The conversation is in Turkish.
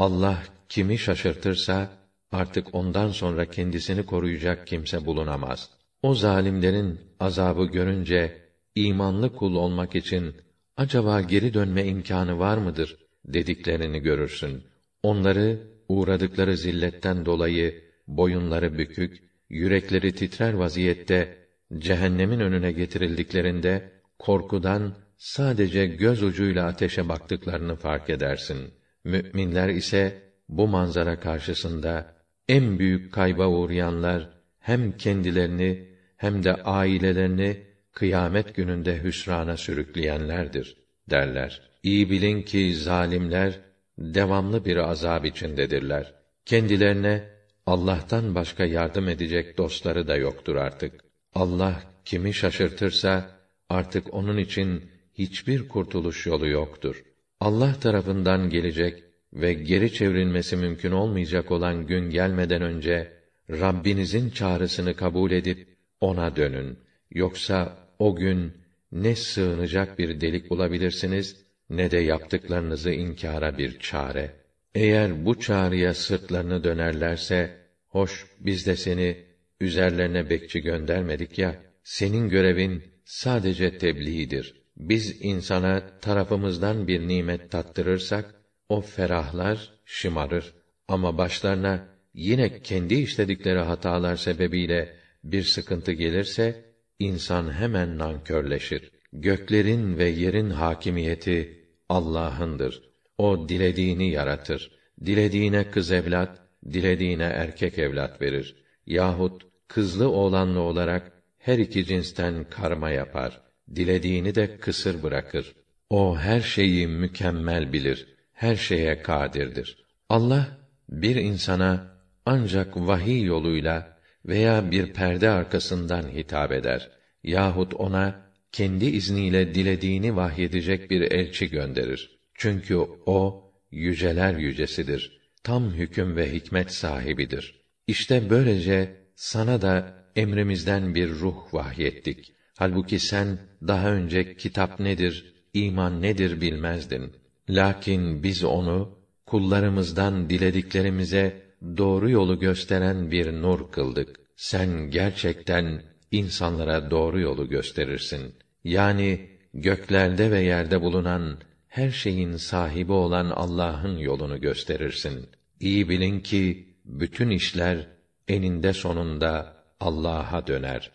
Allah kimi şaşırtırsa artık ondan sonra kendisini koruyacak kimse bulunamaz. O zalimlerin azabı görünce imanlı kul olmak için acaba geri dönme imkanı var mıdır dediklerini görürsün. Onları uğradıkları zilletten dolayı boyunları bükük, yürekleri titrer vaziyette cehennemin önüne getirildiklerinde korkudan sadece göz ucuyla ateşe baktıklarını fark edersin. Müminler ise bu manzara karşısında en büyük kayba uğrayanlar hem kendilerini hem de ailelerini kıyamet gününde hüsrana sürükleyenlerdir derler. İyi bilin ki zalimler devamlı bir azab içindedirler. Kendilerine Allah'tan başka yardım edecek dostları da yoktur artık. Allah kimi şaşırtırsa artık onun için hiçbir kurtuluş yolu yoktur. Allah tarafından gelecek ve geri çevrilmesi mümkün olmayacak olan gün gelmeden önce Rabbinizin çağrısını kabul edip ona dönün. Yoksa o gün ne sığınacak bir delik bulabilirsiniz ne de yaptıklarınızı inkara bir çare. Eğer bu çağrıya sırtlarını dönerlerse, hoş biz de seni üzerlerine bekçi göndermedik ya, senin görevin sadece tebliğdir. Biz insana tarafımızdan bir nimet tattırırsak, o ferahlar, şımarır. Ama başlarına yine kendi işledikleri hatalar sebebiyle bir sıkıntı gelirse, insan hemen nankörleşir. Göklerin ve yerin hakimiyeti Allah'ındır. O dilediğini yaratır. Dilediğine kız evlat, dilediğine erkek evlat verir. Yahut kızlı oğlanlı olarak her iki cinsten karma yapar. Dilediğini de kısır bırakır. O her şeyi mükemmel bilir. Her şeye kadirdir. Allah bir insana ancak vahiy yoluyla veya bir perde arkasından hitap eder yahut ona kendi izniyle dilediğini vahyedecek bir elçi gönderir. Çünkü o yüceler yücesidir. Tam hüküm ve hikmet sahibidir. İşte böylece sana da emrimizden bir ruh vahyettik. Halbuki sen daha önce kitap nedir, iman nedir bilmezdin. Lakin biz onu kullarımızdan dilediklerimize doğru yolu gösteren bir nur kıldık. Sen gerçekten insanlara doğru yolu gösterirsin. Yani göklerde ve yerde bulunan her şeyin sahibi olan Allah'ın yolunu gösterirsin. İyi bilin ki bütün işler eninde sonunda Allah'a döner.